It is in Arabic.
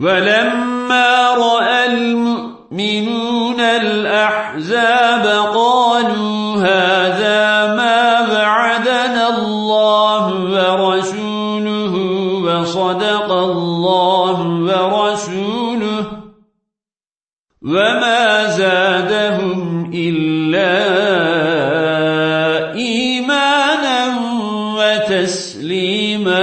ولما رأى المؤمنون الأحزاب قالوا هذا ما بعدنا الله ورسوله وصدق الله ورسوله وما زادهم إلا إيمانا وتسليما